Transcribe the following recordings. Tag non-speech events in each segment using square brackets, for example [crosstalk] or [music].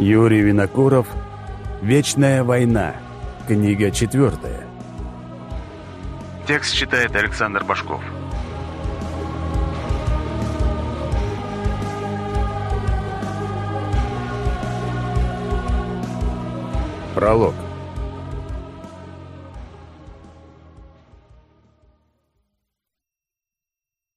Юрий Винокуров «Вечная война». Книга четвертая. Текст читает Александр Башков. Пролог.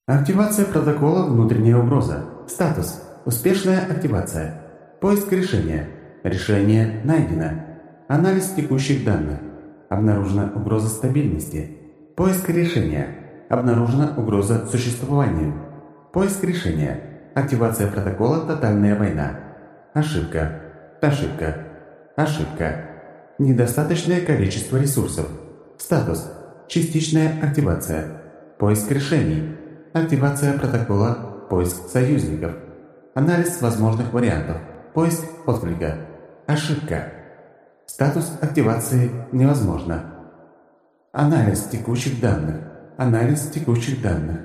Активация протокола «Внутренняя угроза». Статус. Успешная активация. Поиск решения. Решение найдено. Анализ текущих данных. Обнаружена угроза стабильности. Поиск решения. Обнаружена угроза существованию. Поиск решения. Активация протокола «Тотальная война». Ошибка. Ошибка. Ошибка. Недостаточное количество ресурсов. Статус. Частичная активация. Поиск решений. Активация протокола «Поиск союзников». Анализ возможных вариантов. Поиск отклика. Ошибка. Статус активации невозможно. Анализ текущих данных. Анализ текущих данных.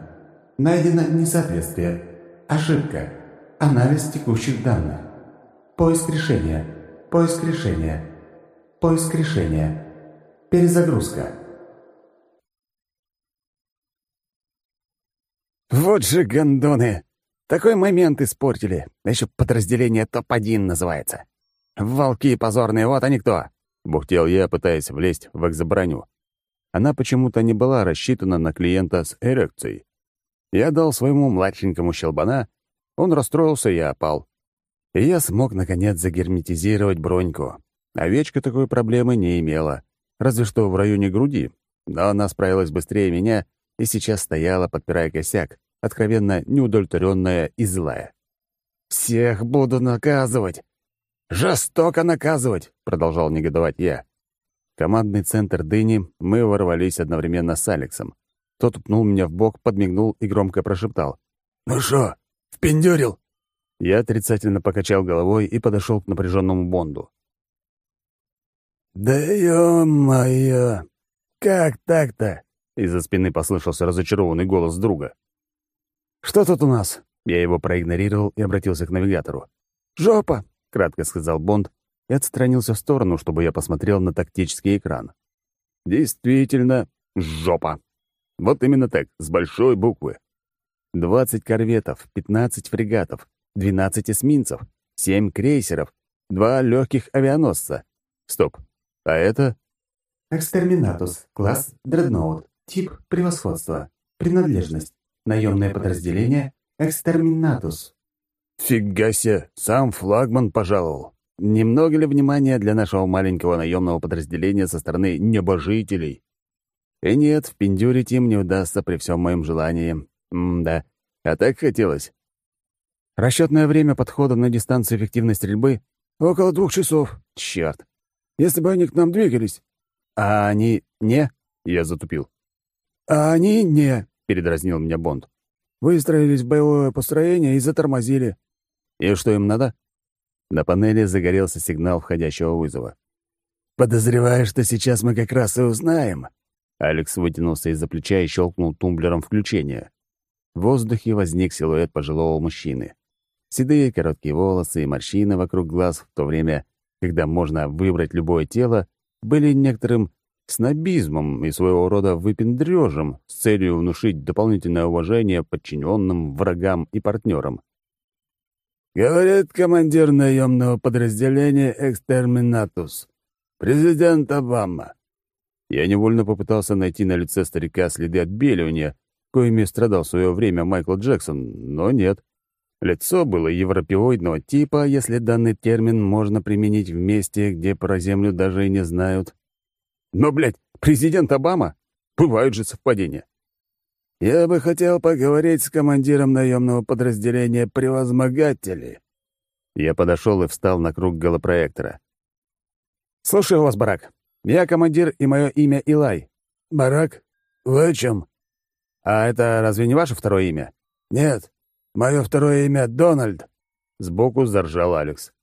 Найдено несоответствие. Ошибка. Анализ текущих данных. Поиск решения. Поиск решения. Поиск решения. Перезагрузка. Вот же гондоны! Такой момент испортили. Еще подразделение топ-1 называется. Волки позорные, вот они кто!» — бухтел я, пытаясь влезть в экзоброню. Она почему-то не была рассчитана на клиента с эрекцией. Я дал своему младшенькому щелбана, он расстроился и опал. И я смог, наконец, загерметизировать броньку. Овечка такой проблемы не имела, разве что в районе груди, но она справилась быстрее меня и сейчас стояла, подпирая косяк, откровенно неудовлетворенная и злая. «Всех буду наказывать! Жестоко наказывать!» — продолжал негодовать я. командный центр дыни мы ворвались одновременно с Алексом. Тот пнул меня в бок, подмигнул и громко прошептал. «Ну шо, впендюрил?» Я отрицательно покачал головой и подошел к напряженному Бонду. «Да ё-моё! Как так-то?» Из-за спины послышался разочарованный голос друга. «Что тут у нас?» Я его проигнорировал и обратился к навигатору. «Жопа!» — кратко сказал Бонд и отстранился в сторону, чтобы я посмотрел на тактический экран. «Действительно, жопа!» Вот именно так, с большой буквы. 20 корветов, 15 фрегатов, 12 эсминцев, 7 крейсеров, 2 легких авианосца. Стоп, а это? Экстерминатус, класс Дредноут, тип превосходства, принадлежность, Наемное подразделение «Экстерминатус». Фига себе, сам флагман пожаловал. Немного ли внимания для нашего маленького наемного подразделения со стороны небожителей? И нет, впендюрить им не удастся при всем моем желании. М-да, а так хотелось. Расчетное время подхода на дистанцию эффективной стрельбы — около двух часов. Черт. Если бы они к нам двигались. А они не? Я затупил. А они не передразнил меня Бонд. «Выстроились в боевое построение и затормозили». «И что им надо?» На панели загорелся сигнал входящего вызова. «Подозреваю, что сейчас мы как раз и узнаем». Алекс вытянулся из-за плеча и щелкнул тумблером включения. В воздухе возник силуэт пожилого мужчины. Седые короткие волосы и морщины вокруг глаз, в то время, когда можно выбрать любое тело, были некоторым снобизмом и своего рода выпендрежем с целью внушить дополнительное уважение подчиненным, врагам и партнерам. «Говорит командир наемного подразделения «Экстерминатус», президент Обама». Я невольно попытался найти на лице старика следы отбеливания, коими страдал в свое время Майкл Джексон, но нет. Лицо было европеоидного типа, если данный термин можно применить в месте, где про Землю даже и не знают. Но, блядь, президент Обама? Бывают же совпадения. Я бы хотел поговорить с командиром наемного подразделения «Превозмогатели». Я подошел и встал на круг голопроектора. «Слушаю вас, Барак. Я командир, и мое имя Илай». «Барак? Вы о чем?» «А это разве не ваше второе имя?» «Нет. Мое второе имя Дональд». Сбоку заржал Алекс.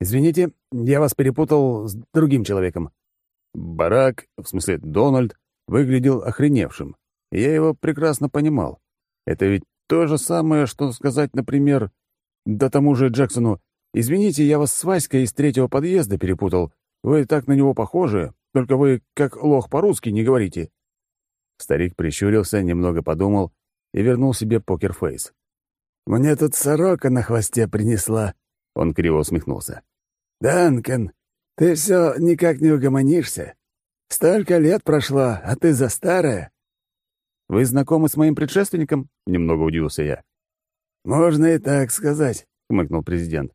«Извините, я вас перепутал с другим человеком». Барак, в смысле Дональд, выглядел охреневшим. Я его прекрасно понимал. Это ведь то же самое, что сказать, например, да тому же Джексону, «Извините, я вас с Васькой из третьего подъезда перепутал. Вы так на него похожи, только вы как лох по-русски не говорите». Старик прищурился, немного подумал и вернул себе покерфейс. «Мне тут сорока на хвосте принесла», — он криво усмехнулся. «Данкан, ты все никак не угомонишься. Столько лет прошло, а ты за старая». «Вы знакомы с моим предшественником?» — немного удивился я. «Можно и так сказать», — хмыкнул президент.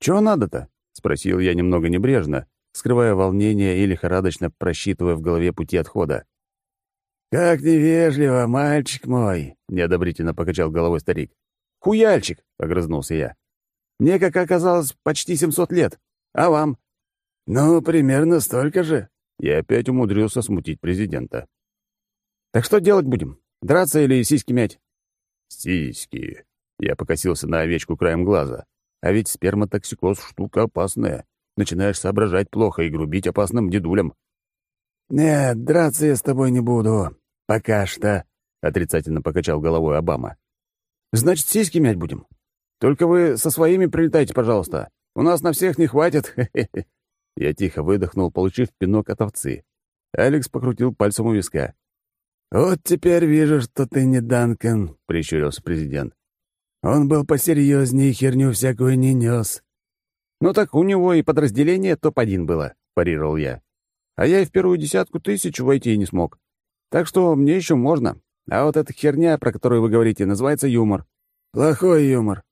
«Чего надо-то?» — спросил я немного небрежно, скрывая волнение и лихорадочно просчитывая в голове пути отхода. «Как невежливо, мальчик мой!» — неодобрительно покачал головой старик. «Хуяльчик!» — огрызнулся я. «Мне, как оказалось, почти семьсот лет. А вам?» «Ну, примерно столько же». Я опять умудрился смутить президента. «Так что делать будем? Драться или сиськи мять?» «Сиськи!» Я покосился на овечку краем глаза. А ведь сперматоксикоз — штука опасная. Начинаешь соображать плохо и грубить опасным дедулям. «Нет, драться я с тобой не буду. Пока что», — отрицательно покачал головой Обама. «Значит, сиськи мять будем. Только вы со своими прилетайте, пожалуйста. У нас на всех не хватит». [laughs] Я тихо выдохнул, получив пинок от овцы. Алекс покрутил пальцем у виска. «Вот теперь вижу, что ты не Данкан», — прищурился президент. «Он был посерьезнее херню всякую не нес». «Ну так у него и подразделение топ-1 было», — парировал я. «А я и в первую десятку тысяч войти не смог. Так что мне еще можно. А вот эта херня, про которую вы говорите, называется юмор». «Плохой юмор».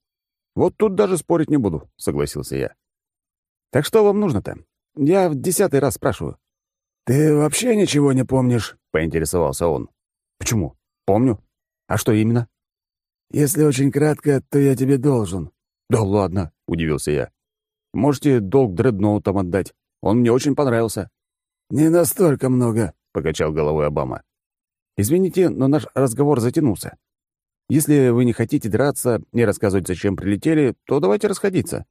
«Вот тут даже спорить не буду», — согласился я. «Так что вам нужно-то? Я в десятый раз спрашиваю». «Ты вообще ничего не помнишь?» — поинтересовался он. «Почему? Помню. А что именно?» «Если очень кратко, то я тебе должен». «Да ладно», — удивился я. «Можете долг дредноутам отдать. Он мне очень понравился». «Не настолько много», — покачал головой Обама. «Извините, но наш разговор затянулся. Если вы не хотите драться и рассказывать, зачем прилетели, то давайте расходиться.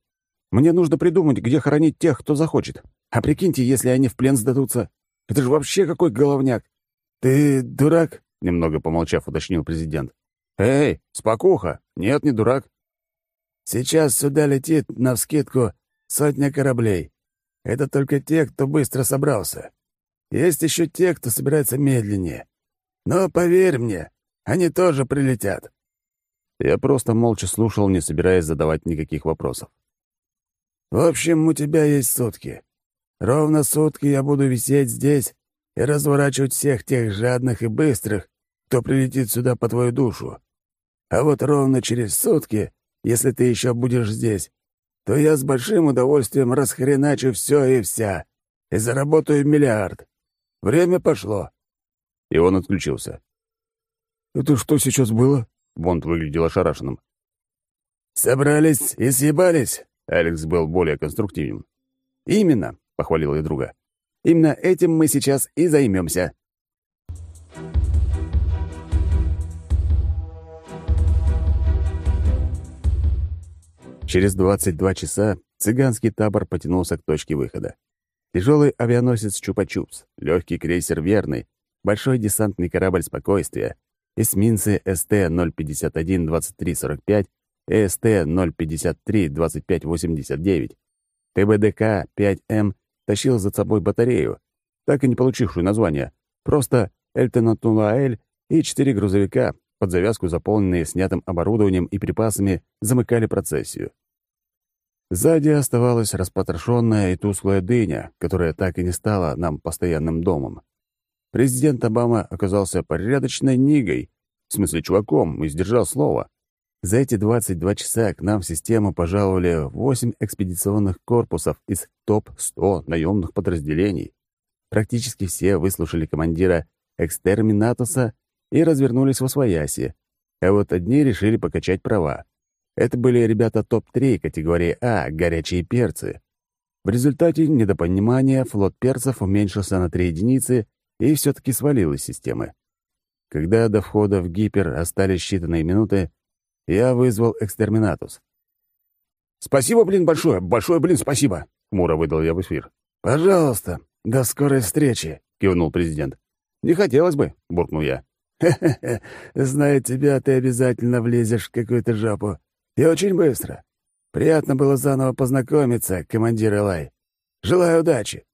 Мне нужно придумать, где хоронить тех, кто захочет. А прикиньте, если они в плен сдадутся. Это же вообще какой головняк!» «Ты дурак?» — немного помолчав, уточнил президент. «Эй, спокуха! Нет, не дурак!» «Сейчас сюда летит, навскидку, сотня кораблей. Это только те, кто быстро собрался. Есть еще те, кто собирается медленнее. Но поверь мне, они тоже прилетят». Я просто молча слушал, не собираясь задавать никаких вопросов. «В общем, у тебя есть сутки. Ровно сутки я буду висеть здесь и разворачивать всех тех жадных и быстрых, кто прилетит сюда по твою душу. А вот ровно через сутки, если ты еще будешь здесь, то я с большим удовольствием расхреначу все и вся и заработаю миллиард. Время пошло». И он отключился. «Это что сейчас было?» Бонд выглядел ошарашенным. «Собрались и съебались?» Алекс был более конструктивен. «Именно», — похвалил я друга. «Именно этим мы сейчас и займемся. Через 22 часа цыганский табор потянулся к точке выхода. Тяжелый авианосец «Чупа-Чупс», легкий крейсер «Верный», большой десантный корабль «Спокойствие», эсминцы СТ-051-2345 и СТ-053-2589. ТБДК-5М тащил за собой батарею, так и не получившую название, просто Эльтенатулаэль и четыре грузовика, под завязку заполненные снятым оборудованием и припасами, замыкали процессию. Сзади оставалась распотрошенная и тусклая дыня, которая так и не стала нам постоянным домом. Президент Обама оказался порядочной нигой, в смысле чуваком, и сдержал слово. За эти 22 часа к нам в систему пожаловали 8 экспедиционных корпусов из топ-100 наемных подразделений. Практически все выслушали командира Экстерминатуса и развернулись в Освояси, а вот одни решили покачать права. Это были ребята топ-3 категории А, горячие перцы. В результате недопонимания флот перцев уменьшился на 3 единицы и все таки свалил из системы. Когда до входа в гипер остались считанные минуты, я вызвал экстерминатус. «Спасибо, блин, большое, большое, блин, спасибо!» — хмуро выдал я в эфир. «Пожалуйста, до скорой встречи!» — кивнул президент. «Не хотелось бы», — буркнул я. «Хе-хе-хе, зная тебя, ты обязательно влезешь в какую-то жопу. И очень быстро. Приятно было заново познакомиться, командир Элай. Желаю удачи.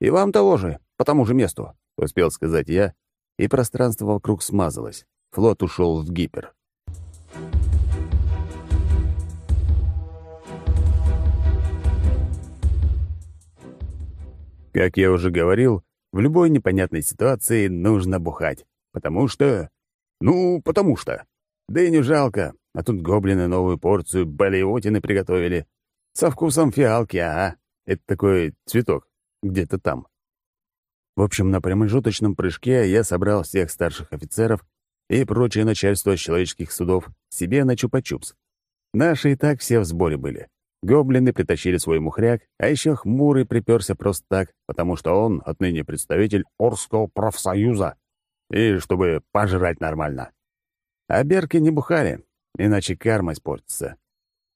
И вам того же, по тому же месту», — успел сказать я, и пространство вокруг смазалось. Флот ушел в гипер. Как я уже говорил, в любой непонятной ситуации нужно бухать. Потому что... Ну, потому что. Да и не жалко, а тут гоблины новую порцию балиотины приготовили. Со вкусом фиалки, а? Это такой цветок, где-то там. В общем, на промежуточном прыжке я собрал всех старших офицеров и прочее начальство человеческих судов себе на чупа-чупс. Наши и так все в сборе были. Гоблины притащили свой мухряк, а еще хмурый приперся просто так, потому что он отныне представитель Орского профсоюза, и чтобы пожрать нормально. А берки не бухали, иначе карма испортится.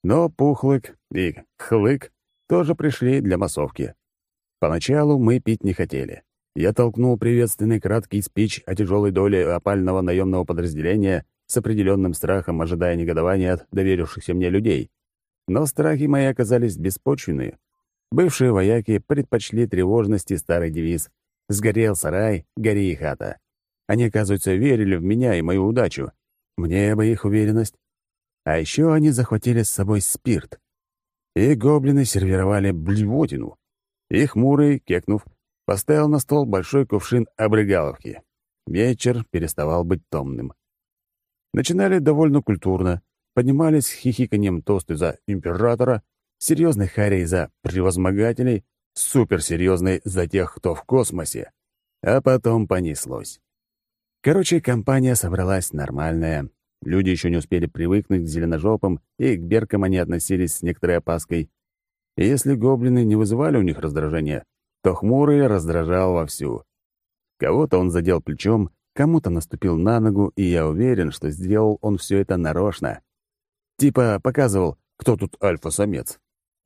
Но Пухлык и Хлык тоже пришли для массовки. Поначалу мы пить не хотели. Я толкнул приветственный краткий спич о тяжелой доле опального наемного подразделения с определенным страхом, ожидая негодования от доверившихся мне людей. Но страхи мои оказались беспочвенные. Бывшие вояки предпочли тревожности старый девиз «Сгорел сарай, гори и хата». Они, оказывается, верили в меня и мою удачу. Мне бы их уверенность. А еще они захватили с собой спирт. И гоблины сервировали блевотину. И хмурый, кекнув, поставил на стол большой кувшин обрыгаловки. Вечер переставал быть томным. Начинали довольно культурно, поднимались хихиканьем тосты за императора, серьезный харей за превозмогателей, суперсерьезный за тех, кто в космосе. А потом понеслось. Короче, компания собралась нормальная. Люди еще не успели привыкнуть к зеленожопам, и к беркам они относились с некоторой опаской. И если гоблины не вызывали у них раздражения, то хмурый раздражал вовсю. Кого-то он задел плечом, кому-то наступил на ногу, и я уверен, что сделал он все это нарочно. Типа показывал, кто тут альфа-самец.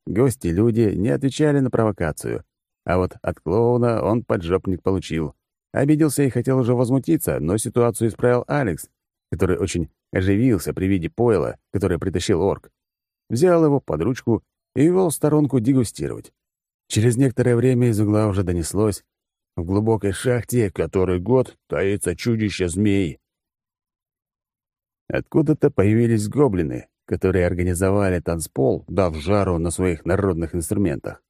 Гости-люди не отвечали на провокацию. А вот от клоуна он поджопник получил. Обиделся и хотел уже возмутиться, но ситуацию исправил Алекс, который очень оживился при виде пойла, которое притащил орк. Взял его под ручку и вел в сторонку дегустировать. Через некоторое время из угла уже донеслось в глубокой шахте, который год таится чудище змей. Откуда-то появились гоблины, которые организовали танцпол, дав жару на своих народных инструментах.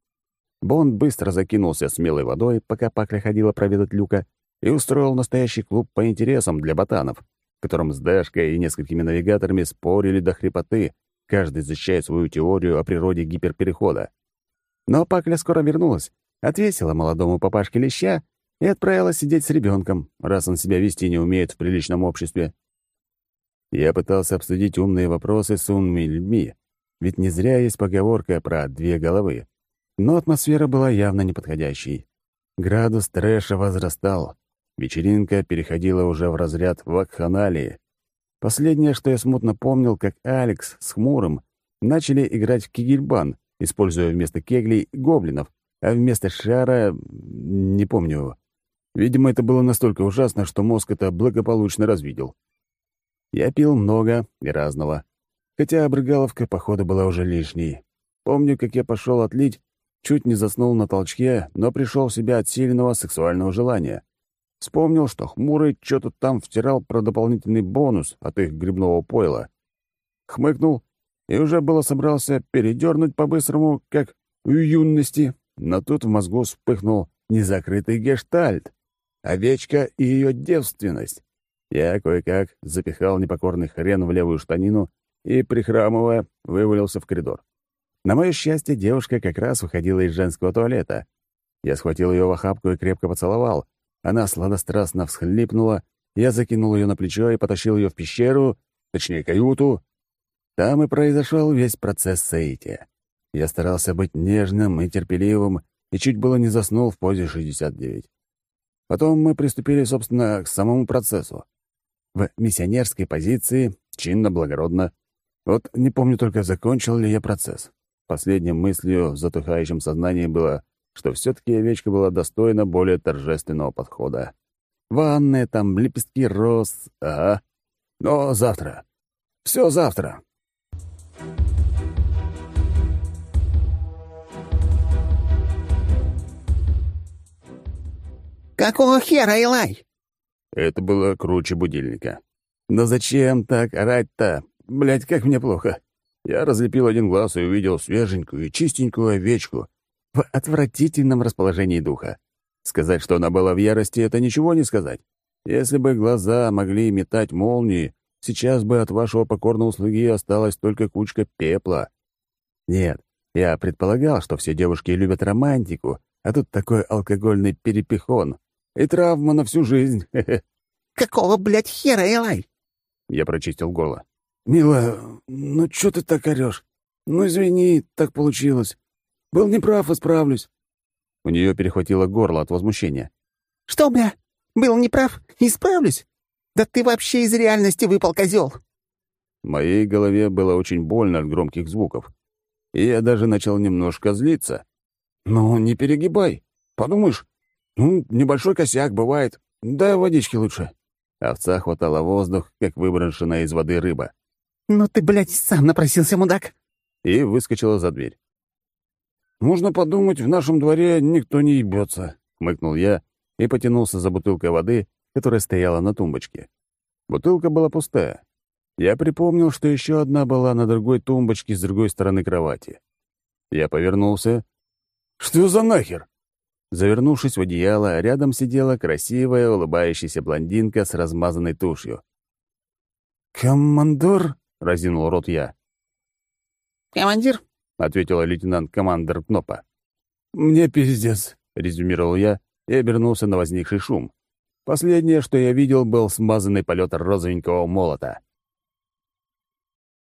Бонд быстро закинулся смелой водой, пока Пакля ходила проведать Люка, и устроил настоящий клуб по интересам для ботанов, в котором с Дэшкой и несколькими навигаторами спорили до хрипоты, каждый защищая свою теорию о природе гиперперехода. Но Пакля скоро вернулась, отвесила молодому папашке леща и отправилась сидеть с ребенком, раз он себя вести не умеет в приличном обществе. Я пытался обсудить умные вопросы с умными людьми, ведь не зря есть поговорка про две головы. Но атмосфера была явно неподходящей. Градус трэша возрастал. Вечеринка переходила уже в разряд вакханалии. Последнее, что я смутно помнил, как Алекс с Хмурым начали играть в кигельбан, используя вместо кеглей гоблинов, а вместо шара... не помню. Видимо, это было настолько ужасно, что мозг это благополучно развидел. Я пил много и разного. Хотя обрыгаловка, походу, была уже лишней. Помню, как я пошел отлить, чуть не заснул на толчке, но пришел в себя от сильного сексуального желания. Вспомнил, что хмурый что-то там втирал про дополнительный бонус от их грибного пойла. Хмыкнул и уже было собрался передернуть по-быстрому, как в юности, но тут в мозгу вспыхнул незакрытый гештальт. Овечка и ее девственность. Я кое-как запихал непокорный хрен в левую штанину и, прихрамывая, вывалился в коридор. На мое счастье, девушка как раз выходила из женского туалета. Я схватил ее в охапку и крепко поцеловал. Она сладострастно всхлипнула, я закинул ее на плечо и потащил ее в пещеру, точнее, каюту. Там и произошел весь процесс соития. Я старался быть нежным и терпеливым, и чуть было не заснул в позе 69. Потом мы приступили, собственно, к самому процессу в миссионерской позиции, чинно, благородно. Вот не помню только, закончил ли я процесс. последней мыслью в затухающем сознании было, что все-таки овечка была достойна более торжественного подхода. Ванная, там лепестки роз, ага. Но завтра. Все завтра. «Какого хера, Илай?» Это было круче будильника. Но зачем так орать-то? Блядь, как мне плохо. Я разлепил один глаз и увидел свеженькую и чистенькую овечку в отвратительном расположении духа. Сказать, что она была в ярости, это ничего не сказать. Если бы глаза могли метать молнии, сейчас бы от вашего покорного слуги осталась только кучка пепла. Нет, я предполагал, что все девушки любят романтику, а тут такой алкогольный перепихон. И травма на всю жизнь. [laughs] «Какого, блядь, хера, Элай?» Я прочистил горло. «Милая, ну чё ты так орёшь? Ну, извини, так получилось. Был неправ, исправлюсь». У нее перехватило горло от возмущения. «Что, бля, был неправ? Исправлюсь? Да ты вообще из реальности выпал, козел. В моей голове было очень больно от громких звуков. И я даже начал немножко злиться. «Ну, не перегибай. Подумаешь, ну, небольшой косяк бывает. Дай водички лучше». Овца хватала воздух, как выброшенная из воды рыба. «Ну ты, блядь, сам напросился, мудак!» И выскочила за дверь. «Можно подумать, в нашем дворе никто не ебется», — хмыкнул я и потянулся за бутылкой воды, которая стояла на тумбочке. Бутылка была пустая. Я припомнил, что еще одна была на другой тумбочке с другой стороны кровати. Я повернулся. «Что за нахер?» Завернувшись в одеяло, рядом сидела красивая, улыбающаяся блондинка с размазанной тушью. «Командор?» — разинул рот я. «Командир?» — ответила лейтенант-командор Кнопа. «Мне пиздец», — резюмировал я и обернулся на возникший шум. Последнее, что я видел, был смазанный полет розовенького молота.